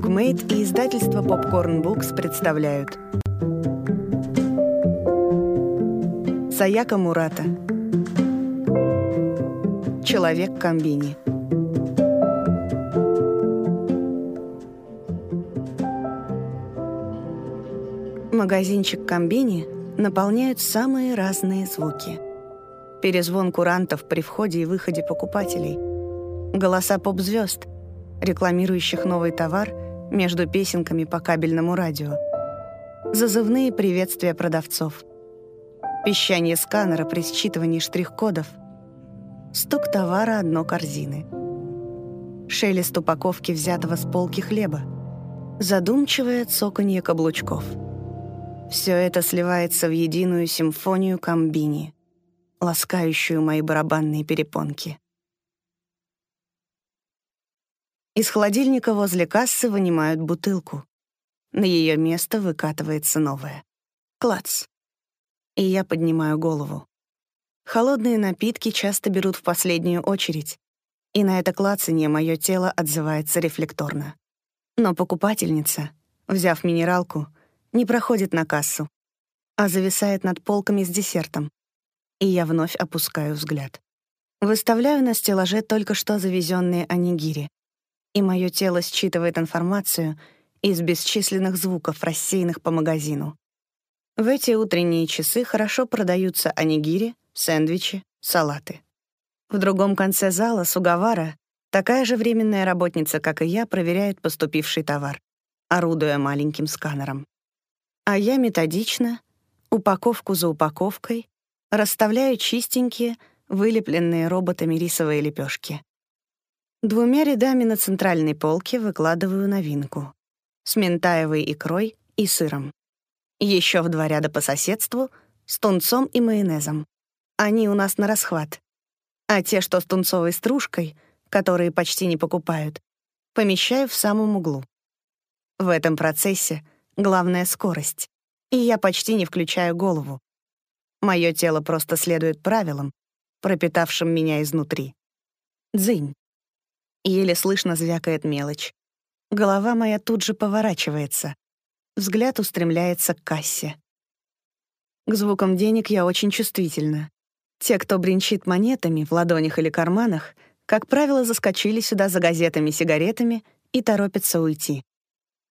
Букмейт и издательство Popcorn Books представляют. Саяка Мурата. Человек комбини Магазинчик комбини наполняют самые разные звуки. Перезвон курантов при входе и выходе покупателей, голоса поп-звезд — рекламирующих новый товар между песенками по кабельному радио, зазывные приветствия продавцов, пищание сканера при считывании штрих-кодов, стук товара одно корзины, шелест упаковки взятого с полки хлеба, задумчивое цоканье каблучков. Все это сливается в единую симфонию комбини, ласкающую мои барабанные перепонки. Из холодильника возле кассы вынимают бутылку. На ее место выкатывается новая. Клац. И я поднимаю голову. Холодные напитки часто берут в последнюю очередь, и на это клацанье мое тело отзывается рефлекторно. Но покупательница, взяв минералку, не проходит на кассу, а зависает над полками с десертом, и я вновь опускаю взгляд. Выставляю на стеллаже только что завезенные анигири и мое тело считывает информацию из бесчисленных звуков, рассеянных по магазину. В эти утренние часы хорошо продаются анигири, сэндвичи, салаты. В другом конце зала Сугавара, такая же временная работница, как и я, проверяет поступивший товар, орудуя маленьким сканером. А я методично, упаковку за упаковкой, расставляю чистенькие, вылепленные роботами рисовые лепешки. Двумя рядами на центральной полке выкладываю новинку с ментаевой икрой и сыром. Еще в два ряда по соседству с тунцом и майонезом. Они у нас на расхват. А те, что с тунцовой стружкой, которые почти не покупают, помещаю в самом углу. В этом процессе главная скорость, и я почти не включаю голову. Мое тело просто следует правилам, пропитавшим меня изнутри. Дзынь. Еле слышно звякает мелочь. Голова моя тут же поворачивается. Взгляд устремляется к кассе. К звукам денег я очень чувствительна. Те, кто бренчит монетами в ладонях или карманах, как правило, заскочили сюда за газетами, сигаретами и торопятся уйти.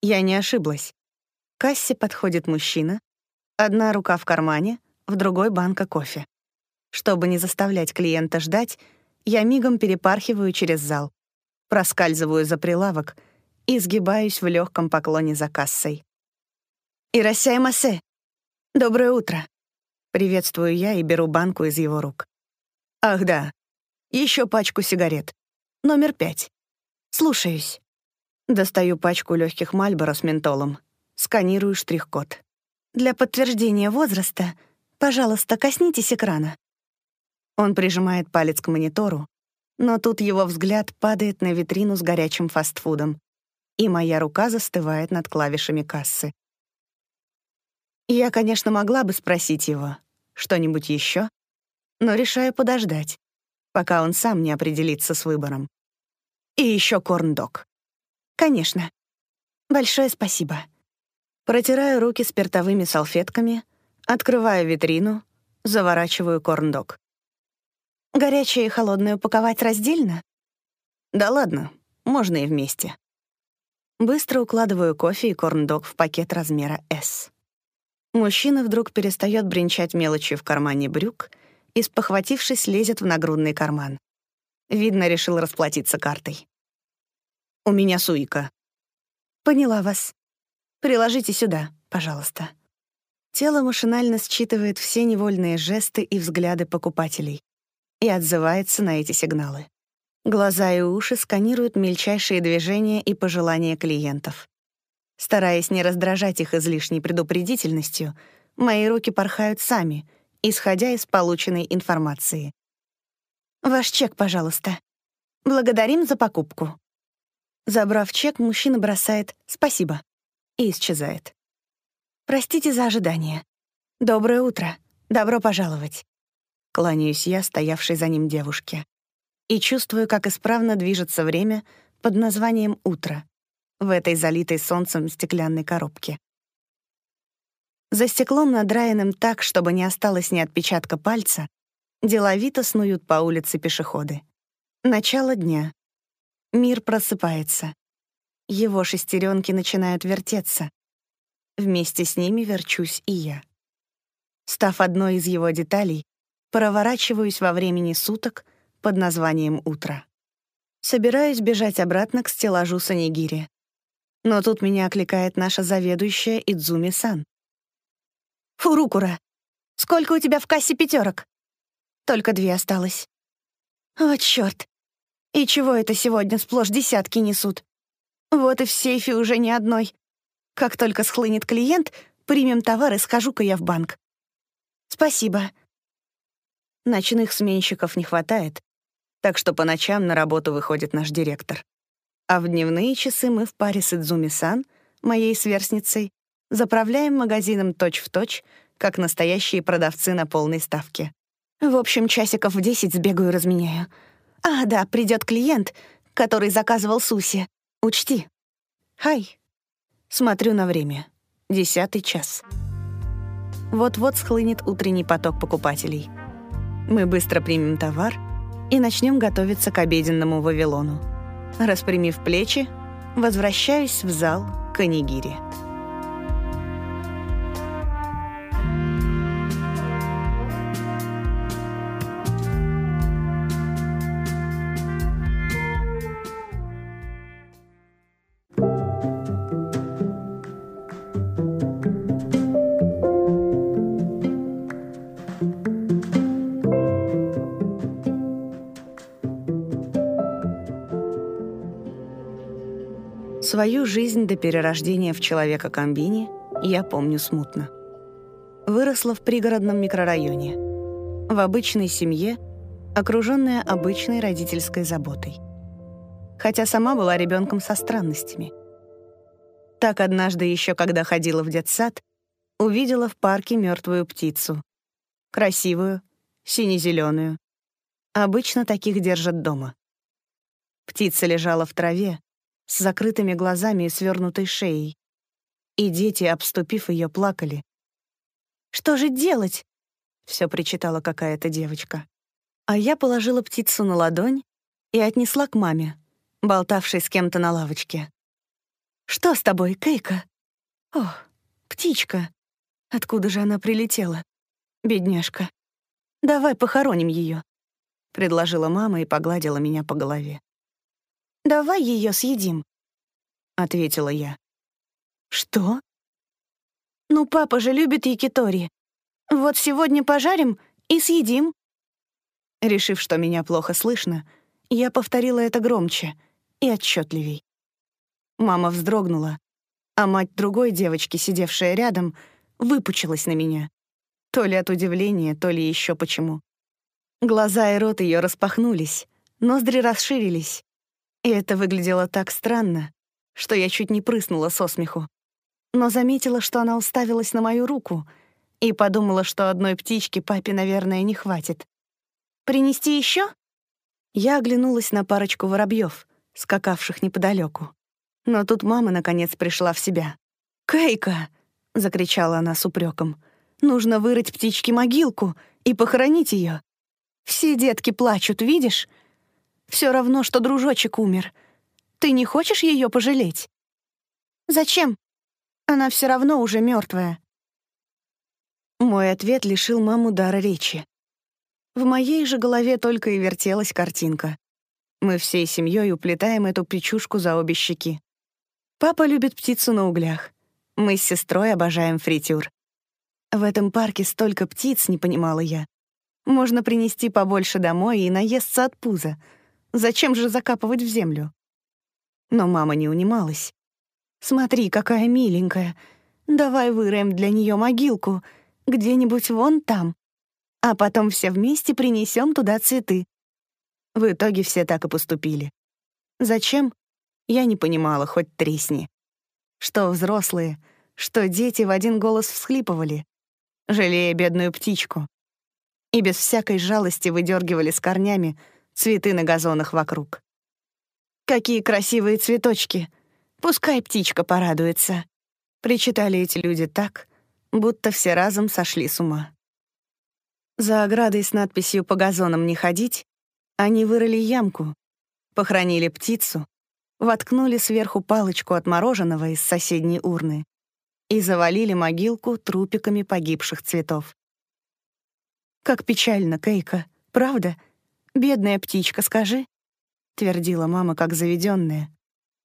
Я не ошиблась. К кассе подходит мужчина, одна рука в кармане, в другой банка кофе. Чтобы не заставлять клиента ждать, я мигом перепархиваю через зал проскальзываю за прилавок и сгибаюсь в легком поклоне за кассой. «Ирасяй Масе! Доброе утро!» Приветствую я и беру банку из его рук. «Ах да, еще пачку сигарет. Номер пять. Слушаюсь». Достаю пачку легких Мальборо с ментолом. Сканирую штрих-код. «Для подтверждения возраста, пожалуйста, коснитесь экрана». Он прижимает палец к монитору, но тут его взгляд падает на витрину с горячим фастфудом, и моя рука застывает над клавишами кассы. Я, конечно, могла бы спросить его что-нибудь еще, но решаю подождать, пока он сам не определится с выбором. И еще корн-дог. Конечно. Большое спасибо. Протираю руки спиртовыми салфетками, открываю витрину, заворачиваю корн-дог. Горячее и холодное упаковать раздельно? Да ладно, можно и вместе. Быстро укладываю кофе и корн-дог в пакет размера S. Мужчина вдруг перестает бренчать мелочью в кармане брюк и, спохватившись, лезет в нагрудный карман. Видно, решил расплатиться картой. «У меня суика». «Поняла вас. Приложите сюда, пожалуйста». Тело машинально считывает все невольные жесты и взгляды покупателей и отзывается на эти сигналы. Глаза и уши сканируют мельчайшие движения и пожелания клиентов. Стараясь не раздражать их излишней предупредительностью, мои руки порхают сами, исходя из полученной информации. «Ваш чек, пожалуйста. Благодарим за покупку». Забрав чек, мужчина бросает «спасибо» и исчезает. «Простите за ожидание. Доброе утро. Добро пожаловать». Кланяюсь я, стоявшей за ним девушке. И чувствую, как исправно движется время под названием «Утро». в этой залитой солнцем стеклянной коробке. За стеклом надраенным так, чтобы не осталось ни отпечатка пальца, деловито снуют по улице пешеходы. Начало дня. Мир просыпается. Его шестеренки начинают вертеться. Вместе с ними верчусь и я. Став одной из его деталей, проворачиваюсь во времени суток под названием «Утро». Собираюсь бежать обратно к стеллажу Санигири. Но тут меня окликает наша заведующая Идзуми-сан. «Фурукура, сколько у тебя в кассе пятерок? Только две осталось. Вот чёрт. И чего это сегодня сплошь десятки несут? Вот и в сейфе уже ни одной. Как только схлынет клиент, примем товар и схожу-ка я в банк. Спасибо. Ночных сменщиков не хватает, так что по ночам на работу выходит наш директор. А в дневные часы мы в паре с Идзуми-сан, моей сверстницей, заправляем магазином точь-в-точь, как настоящие продавцы на полной ставке. В общем, часиков в десять сбегаю разменяю. А, да, придет клиент, который заказывал суси. Учти. Хай. Смотрю на время. Десятый час. Вот-вот схлынет утренний поток покупателей. Мы быстро примем товар и начнем готовиться к обеденному Вавилону. Распрямив плечи, возвращаюсь в зал Канигири. Свою жизнь до перерождения в человека-комбини я помню смутно. Выросла в пригородном микрорайоне, в обычной семье, окруженная обычной родительской заботой. Хотя сама была ребенком со странностями. Так однажды еще, когда ходила в детсад, увидела в парке мертвую птицу. Красивую, сине-зеленую. Обычно таких держат дома. Птица лежала в траве, с закрытыми глазами и свернутой шеей. И дети, обступив ее, плакали. «Что же делать?» — все причитала какая-то девочка. А я положила птицу на ладонь и отнесла к маме, болтавшей с кем-то на лавочке. «Что с тобой, Кейка?» «О, птичка. Откуда же она прилетела? Бедняжка. Давай похороним ее, предложила мама и погладила меня по голове. Давай ее съедим», — ответила я. «Что?» «Ну, папа же любит якитори. Вот сегодня пожарим и съедим». Решив, что меня плохо слышно, я повторила это громче и отчетливей. Мама вздрогнула, а мать другой девочки, сидевшая рядом, выпучилась на меня. То ли от удивления, то ли еще почему. Глаза и рот ее распахнулись, ноздри расширились, и это выглядело так странно, что я чуть не прыснула со смеху. Но заметила, что она уставилась на мою руку и подумала, что одной птички папе, наверное, не хватит. «Принести еще? Я оглянулась на парочку воробьев, скакавших неподалеку. Но тут мама, наконец, пришла в себя. «Кейка!» — закричала она с упреком. «Нужно вырыть птичке могилку и похоронить ее. Все детки плачут, видишь? Все равно, что дружочек умер. Ты не хочешь ее пожалеть? Зачем? Она все равно уже мертвая. Мой ответ лишил маму дара речи. В моей же голове только и вертелась картинка. Мы всей семьей уплетаем эту печушку за обе щеки. Папа любит птицу на углях. Мы с сестрой обожаем фритюр. В этом парке столько птиц, не понимала я. Можно принести побольше домой и наесться от пуза — Зачем же закапывать в землю? Но мама не унималась. «Смотри, какая миленькая. Давай выроем для нее могилку где-нибудь вон там, а потом все вместе принесем туда цветы». В итоге все так и поступили. Зачем? Я не понимала, хоть тресни. Что взрослые, что дети в один голос всхлипывали, жалея бедную птичку. И без всякой жалости выдергивали с корнями цветы на газонах вокруг. «Какие красивые цветочки! Пускай птичка порадуется. Причитали эти люди так, будто все разом сошли с ума. За оградой с надписью «По газонам не ходить» они вырыли ямку, похоронили птицу, воткнули сверху палочку от мороженого из соседней урны и завалили могилку трупиками погибших цветов. «Как печально, Кейка, правда? Бедная птичка, скажи?» — твердила мама, как заведенная.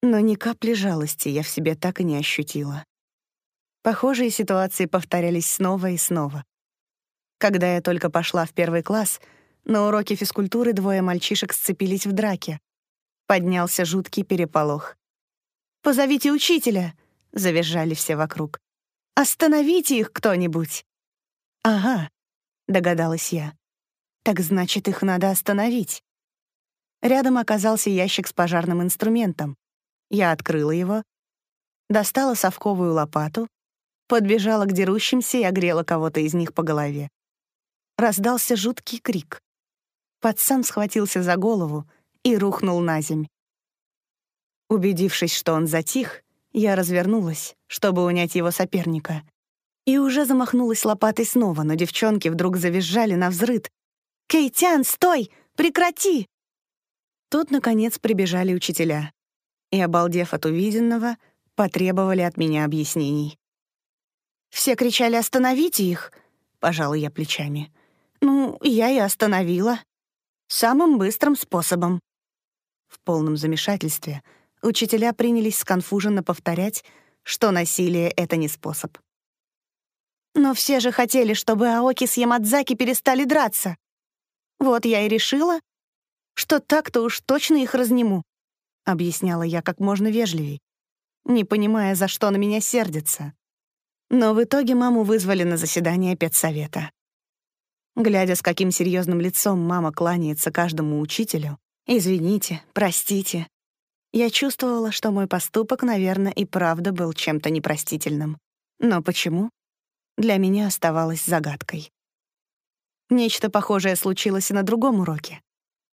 Но ни капли жалости я в себе так и не ощутила. Похожие ситуации повторялись снова и снова. Когда я только пошла в первый класс, на уроке физкультуры двое мальчишек сцепились в драке. Поднялся жуткий переполох. «Позовите учителя!» — завизжали все вокруг. «Остановите их кто-нибудь!» «Ага», — догадалась я. «Так значит, их надо остановить». Рядом оказался ящик с пожарным инструментом. Я открыла его, достала совковую лопату подбежала к дерущимся и огрела кого-то из них по голове. Раздался жуткий крик. Пацан схватился за голову и рухнул на земь. Убедившись, что он затих, я развернулась, чтобы унять его соперника. И уже замахнулась лопатой снова, но девчонки вдруг завизжали на взрыд. «Кейтян, стой! Прекрати!» Тут, наконец, прибежали учителя. И, обалдев от увиденного, потребовали от меня объяснений. Все кричали «Остановите их!» — пожала я плечами. «Ну, я и остановила. Самым быстрым способом». В полном замешательстве учителя принялись сконфуженно повторять, что насилие — это не способ. Но все же хотели, чтобы Аоки с Ямадзаки перестали драться. Вот я и решила, что так-то уж точно их разниму, — объясняла я как можно вежливей, не понимая, за что на меня сердится. Но в итоге маму вызвали на заседание педсовета. Глядя, с каким серьезным лицом мама кланяется каждому учителю, «Извините, простите», я чувствовала, что мой поступок, наверное, и правда был чем-то непростительным. Но почему? Для меня оставалось загадкой. Нечто похожее случилось и на другом уроке,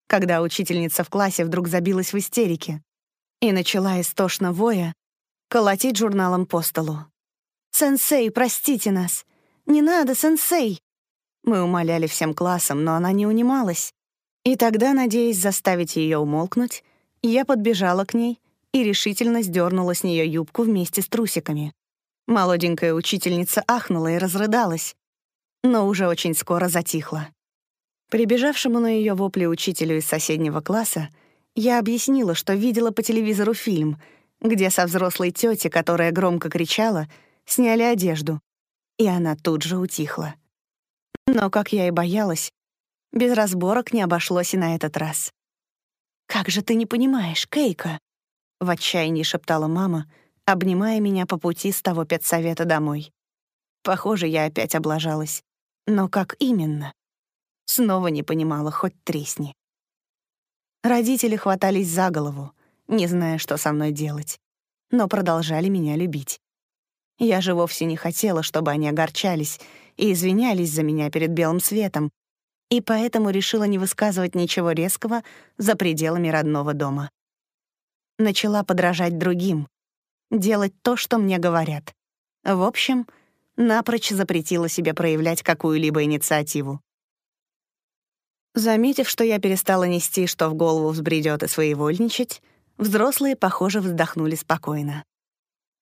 когда учительница в классе вдруг забилась в истерике и начала истошно воя колотить журналом по столу. «Сенсей, простите нас! Не надо, сенсей!» Мы умоляли всем классом, но она не унималась. И тогда, надеясь заставить ее умолкнуть, я подбежала к ней и решительно сдернула с нее юбку вместе с трусиками. Молоденькая учительница ахнула и разрыдалась, но уже очень скоро затихла. Прибежавшему на ее вопли учителю из соседнего класса я объяснила, что видела по телевизору фильм, где со взрослой тетей, которая громко кричала, сняли одежду, и она тут же утихла. Но, как я и боялась, без разборок не обошлось и на этот раз. «Как же ты не понимаешь, Кейка?» — в отчаянии шептала мама, обнимая меня по пути с того педсовета домой. Похоже, я опять облажалась. Но как именно? Снова не понимала, хоть тресни. Родители хватались за голову, не зная, что со мной делать, но продолжали меня любить. Я же вовсе не хотела, чтобы они огорчались и извинялись за меня перед белым светом, и поэтому решила не высказывать ничего резкого за пределами родного дома. Начала подражать другим, делать то, что мне говорят. В общем, напрочь запретила себе проявлять какую-либо инициативу. Заметив, что я перестала нести, что в голову взбредёт и своевольничать, взрослые, похоже, вздохнули спокойно.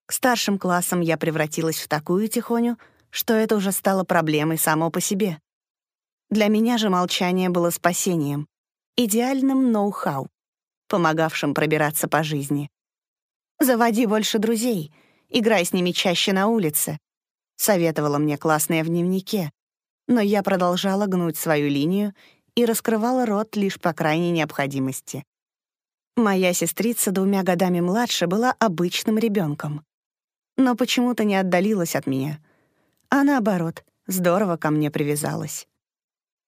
К старшим классам я превратилась в такую тихоню, что это уже стало проблемой само по себе. Для меня же молчание было спасением, идеальным ноу-хау, помогавшим пробираться по жизни. «Заводи больше друзей, играй с ними чаще на улице», советовала мне классная в дневнике, но я продолжала гнуть свою линию и раскрывала рот лишь по крайней необходимости. Моя сестрица двумя годами младше была обычным ребенком но почему-то не отдалилась от меня, а наоборот, здорово ко мне привязалась.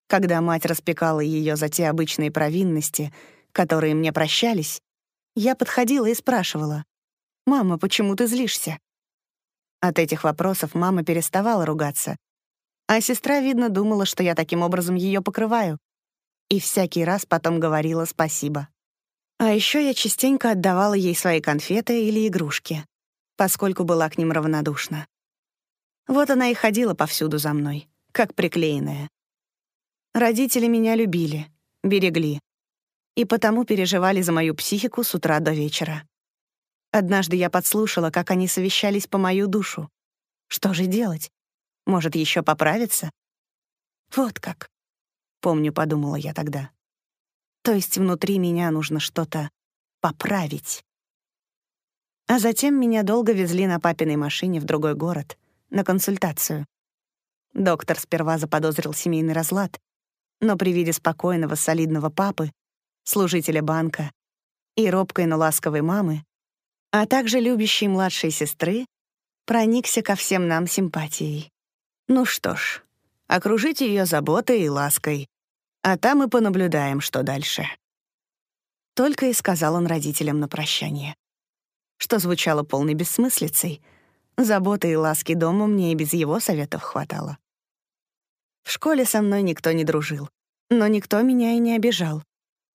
Когда мать распекала ее за те обычные провинности, которые мне прощались, я подходила и спрашивала, «Мама, почему ты злишься?» От этих вопросов мама переставала ругаться, а сестра, видно, думала, что я таким образом ее покрываю, и всякий раз потом говорила спасибо. А еще я частенько отдавала ей свои конфеты или игрушки, поскольку была к ним равнодушна. Вот она и ходила повсюду за мной, как приклеенная. Родители меня любили, берегли, и потому переживали за мою психику с утра до вечера. Однажды я подслушала, как они совещались по мою душу. Что же делать? Может, еще поправиться? Вот как. Помню, подумала я тогда. То есть внутри меня нужно что-то поправить. А затем меня долго везли на папиной машине в другой город, на консультацию. Доктор сперва заподозрил семейный разлад, но при виде спокойного, солидного папы, служителя банка и робкой, но ласковой мамы, а также любящей младшей сестры, проникся ко всем нам симпатией. Ну что ж, окружите ее заботой и лаской, а там и понаблюдаем, что дальше. Только и сказал он родителям на прощание. Что звучало полной бессмыслицей. Заботы и ласки дома мне и без его советов хватало. В школе со мной никто не дружил, но никто меня и не обижал.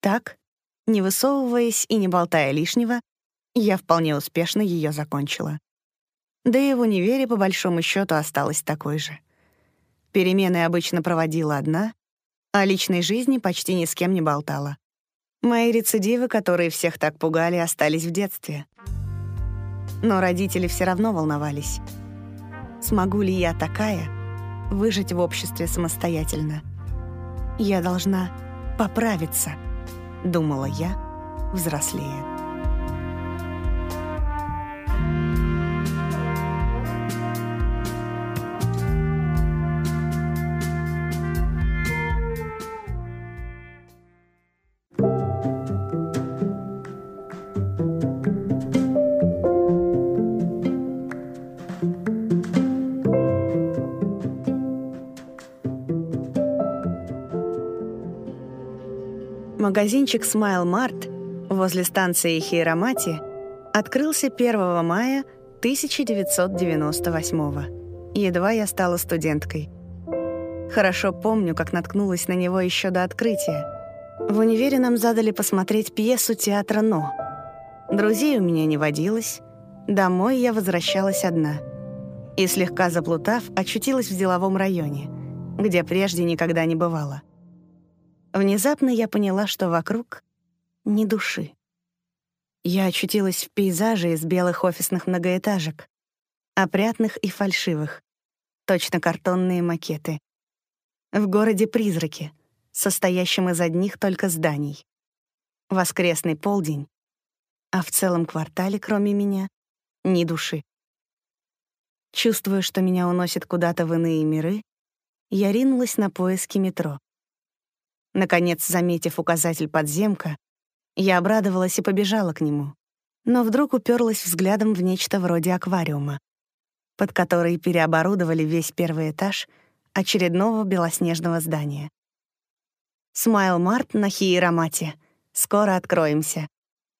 Так, не высовываясь и не болтая лишнего, я вполне успешно ее закончила. Да и в универе, по большому счету, осталась такой же. Перемены обычно проводила одна, а личной жизни почти ни с кем не болтала. Мои рецидивы, которые всех так пугали, остались в детстве. Но родители все равно волновались. Смогу ли я такая выжить в обществе самостоятельно? Я должна поправиться, думала я, взрослее. Магазинчик Smile Mart возле станции Хейрамати открылся 1 мая 1998 Едва я стала студенткой. Хорошо помню, как наткнулась на него еще до открытия. В универе нам задали посмотреть пьесу театра «Но». Друзей у меня не водилось. Домой я возвращалась одна. И, слегка заплутав, очутилась в деловом районе, где прежде никогда не бывала. Внезапно я поняла, что вокруг ни души. Я очутилась в пейзаже из белых офисных многоэтажек, опрятных и фальшивых, точно картонные макеты. В городе призраки, состоящем из одних только зданий. Воскресный полдень, а в целом квартале, кроме меня, ни души. Чувствуя, что меня уносит куда-то в иные миры, я ринулась на поиски метро. Наконец, заметив указатель подземка, я обрадовалась и побежала к нему. Но вдруг уперлась взглядом в нечто вроде аквариума, под который переоборудовали весь первый этаж очередного белоснежного здания. «Смайл Март на Хиерамате. Скоро откроемся.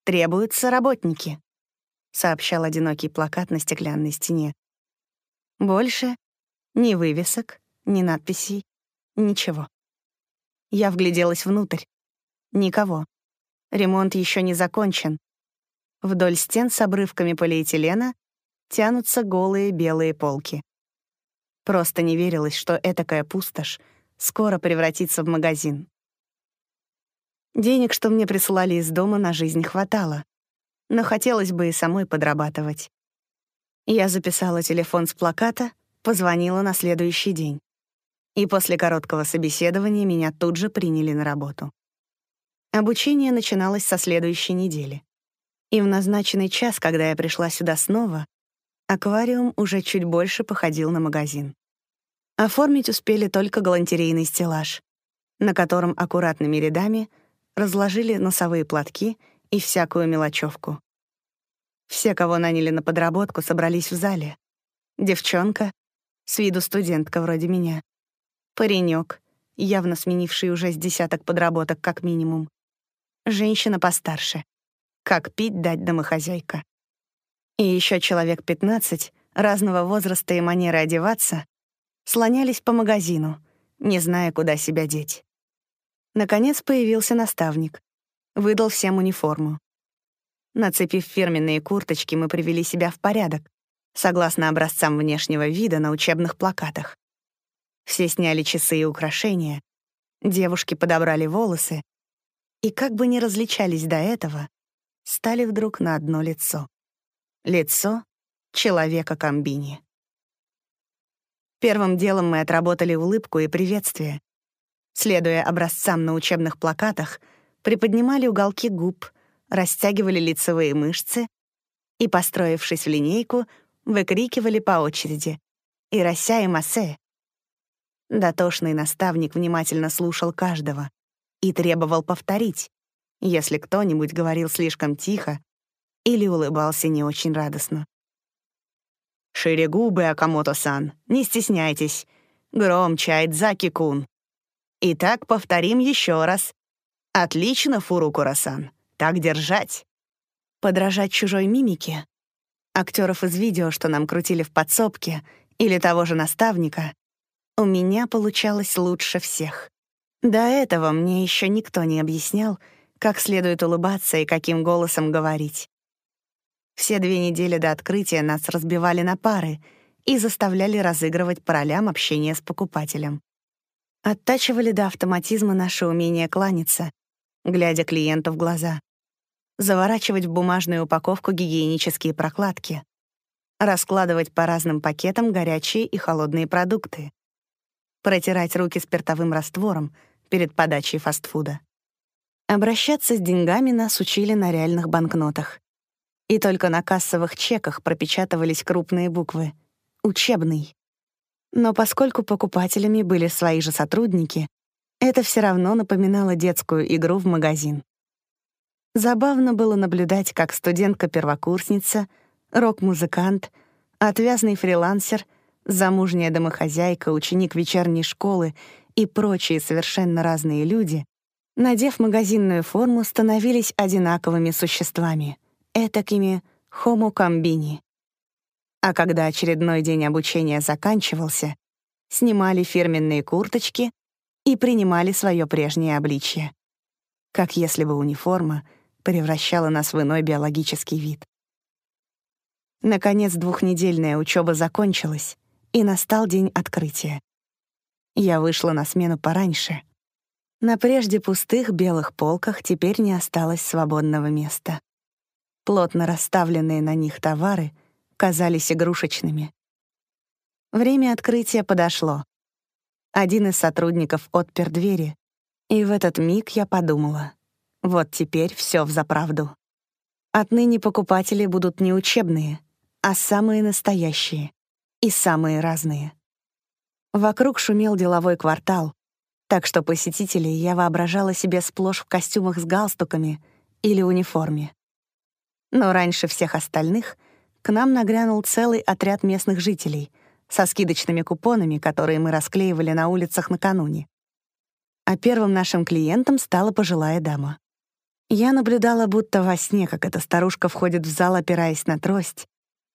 Требуются работники», — сообщал одинокий плакат на стеклянной стене. Больше ни вывесок, ни надписей, ничего. Я вгляделась внутрь. Никого. Ремонт еще не закончен. Вдоль стен с обрывками полиэтилена тянутся голые белые полки. Просто не верилось, что этакая пустошь скоро превратится в магазин. Денег, что мне присылали из дома, на жизнь хватало, но хотелось бы и самой подрабатывать. Я записала телефон с плаката, позвонила на следующий день и после короткого собеседования меня тут же приняли на работу. Обучение начиналось со следующей недели. И в назначенный час, когда я пришла сюда снова, аквариум уже чуть больше походил на магазин. Оформить успели только галантерейный стеллаж, на котором аккуратными рядами разложили носовые платки и всякую мелочевку. Все, кого наняли на подработку, собрались в зале. Девчонка, с виду студентка вроде меня, Паренек, явно сменивший уже с десяток подработок как минимум. Женщина постарше. Как пить дать домохозяйка. И еще человек 15, разного возраста и манеры одеваться, слонялись по магазину, не зная, куда себя деть. Наконец появился наставник. выдал всем униформу. Нацепив фирменные курточки, мы привели себя в порядок, согласно образцам внешнего вида на учебных плакатах. Все сняли часы и украшения, девушки подобрали волосы, и как бы ни различались до этого, стали вдруг на одно лицо. Лицо человека-комбини. Первым делом мы отработали улыбку и приветствие. Следуя образцам на учебных плакатах, приподнимали уголки губ, растягивали лицевые мышцы и, построившись в линейку, выкрикивали по очереди «Ирася и Массе!». Дотошный наставник внимательно слушал каждого и требовал повторить, если кто-нибудь говорил слишком тихо или улыбался не очень радостно. «Шире губы, Акамото-сан, не стесняйтесь. Громче, Айдзаки-кун. Итак, повторим еще раз. Отлично, Фурукура-сан. Так держать». Подражать чужой мимике актеров из видео, что нам крутили в подсобке, или того же наставника, у меня получалось лучше всех. До этого мне еще никто не объяснял, как следует улыбаться и каким голосом говорить. Все две недели до открытия нас разбивали на пары и заставляли разыгрывать по ролям общения с покупателем. Оттачивали до автоматизма наше умение кланяться, глядя клиенту в глаза заворачивать в бумажную упаковку гигиенические прокладки, раскладывать по разным пакетам горячие и холодные продукты, протирать руки спиртовым раствором перед подачей фастфуда. Обращаться с деньгами нас учили на реальных банкнотах. И только на кассовых чеках пропечатывались крупные буквы «Учебный». Но поскольку покупателями были свои же сотрудники, это все равно напоминало детскую игру в магазин. Забавно было наблюдать, как студентка-первокурсница, рок-музыкант, отвязный фрилансер, замужняя домохозяйка, ученик вечерней школы и прочие совершенно разные люди, надев магазинную форму, становились одинаковыми существами, этакими homo. А когда очередной день обучения заканчивался, снимали фирменные курточки и принимали свое прежнее обличье. Как если бы униформа — превращала нас в иной биологический вид. Наконец, двухнедельная учеба закончилась, и настал день открытия. Я вышла на смену пораньше. На прежде пустых белых полках теперь не осталось свободного места. Плотно расставленные на них товары казались игрушечными. Время открытия подошло. Один из сотрудников отпер двери, и в этот миг я подумала — вот теперь все взаправду. Отныне покупатели будут не учебные, а самые настоящие и самые разные. Вокруг шумел деловой квартал, так что посетителей я воображала себе сплошь в костюмах с галстуками или униформе. Но раньше всех остальных к нам нагрянул целый отряд местных жителей со скидочными купонами, которые мы расклеивали на улицах накануне. А первым нашим клиентом стала пожилая дама. Я наблюдала будто во сне, как эта старушка входит в зал, опираясь на трость,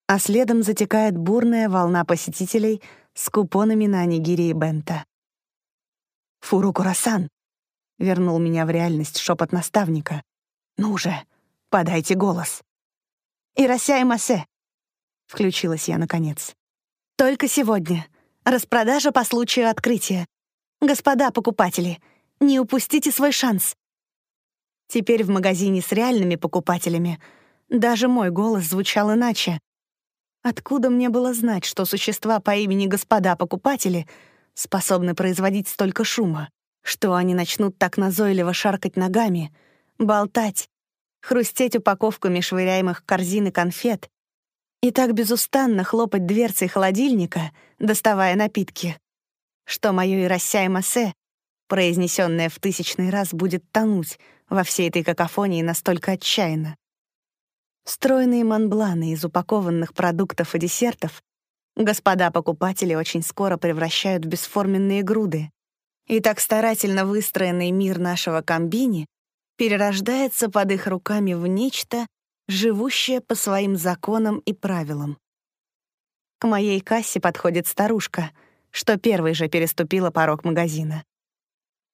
а следом затекает бурная волна посетителей с купонами на анигири и бента. «Фуру Курасан!» — вернул меня в реальность шепот наставника. «Ну же, подайте голос!» «Ирася и Масе!» — включилась я наконец. «Только сегодня. Распродажа по случаю открытия. Господа покупатели, не упустите свой шанс. Теперь в магазине с реальными покупателями даже мой голос звучал иначе. Откуда мне было знать, что существа по имени господа покупатели способны производить столько шума, что они начнут так назойливо шаркать ногами, болтать, хрустеть упаковками швыряемых корзин и конфет и так безустанно хлопать дверцей холодильника, доставая напитки, что моё «Иросяй Массе», произнесённое в тысячный раз, будет тонуть во всей этой какофонии настолько отчаянно. Стройные манбланы из упакованных продуктов и десертов господа покупатели очень скоро превращают в бесформенные груды. И так старательно выстроенный мир нашего комбини перерождается под их руками в нечто, живущее по своим законам и правилам. К моей кассе подходит старушка, что первой же переступила порог магазина.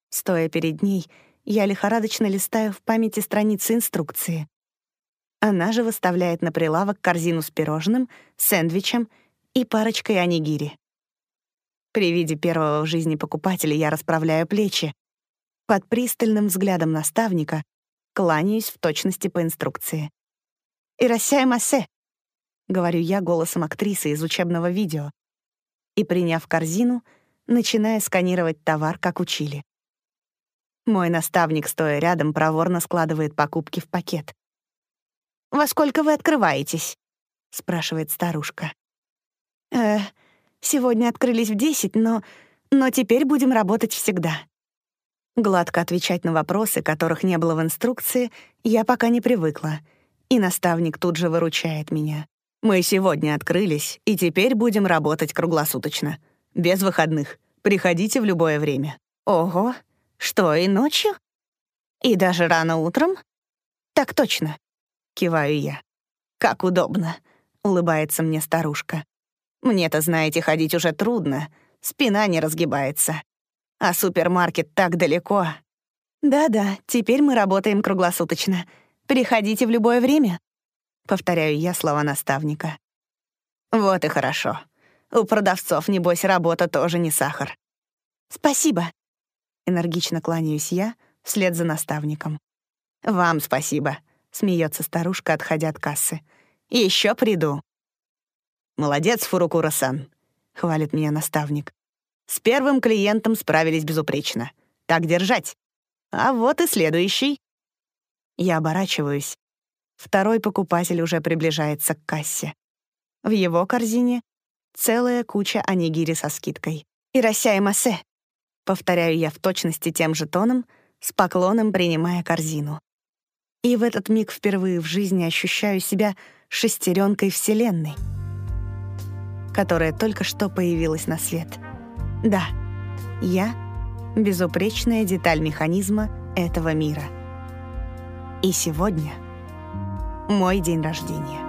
Стоя перед ней, я лихорадочно листаю в памяти страницы инструкции. Она же выставляет на прилавок корзину с пирожным, сэндвичем и парочкой анигири. При виде первого в жизни покупателя я расправляю плечи. Под пристальным взглядом наставника кланяюсь в точности по инструкции. «Ирасяй массе!» — говорю я голосом актрисы из учебного видео. И, приняв корзину, начинаю сканировать товар, как учили. Мой наставник, стоя рядом, проворно складывает покупки в пакет. «Во сколько вы открываетесь?» — спрашивает старушка. «Э, сегодня открылись в десять, но... но теперь будем работать всегда». Гладко отвечать на вопросы, которых не было в инструкции, я пока не привыкла, и наставник тут же выручает меня. «Мы сегодня открылись, и теперь будем работать круглосуточно. Без выходных. Приходите в любое время». «Ого!» Что, и ночью? И даже рано утром? Так точно, киваю я. Как удобно, улыбается мне старушка. Мне-то, знаете, ходить уже трудно, спина не разгибается. А супермаркет так далеко. Да-да, теперь мы работаем круглосуточно. Приходите в любое время. Повторяю я слова наставника. Вот и хорошо. У продавцов, небось, работа тоже не сахар. Спасибо, Энергично кланяюсь я вслед за наставником. «Вам спасибо», — смеется старушка, отходя от кассы. Еще приду». «Молодец, Фурукура-сан», — хвалит меня наставник. «С первым клиентом справились безупречно. Так держать. А вот и следующий». Я оборачиваюсь. Второй покупатель уже приближается к кассе. В его корзине целая куча анигири со скидкой. «Ирася и массе», Повторяю я в точности тем же тоном, с поклоном принимая корзину. И в этот миг впервые в жизни ощущаю себя шестеренкой Вселенной, которая только что появилась на свет. Да, я — безупречная деталь механизма этого мира. И сегодня мой день рождения.